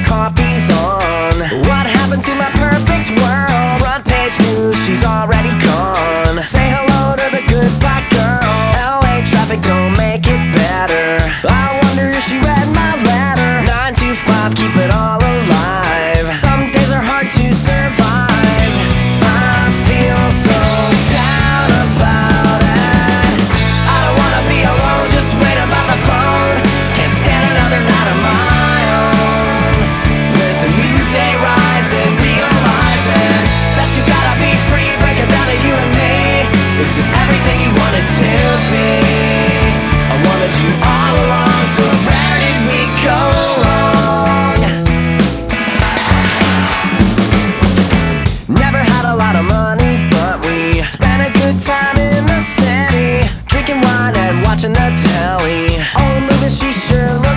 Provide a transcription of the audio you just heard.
the coffee's on. What happened to my perfect world? Front page news, she's already good time in the city, drinking wine and watching the telly. Old movies she sure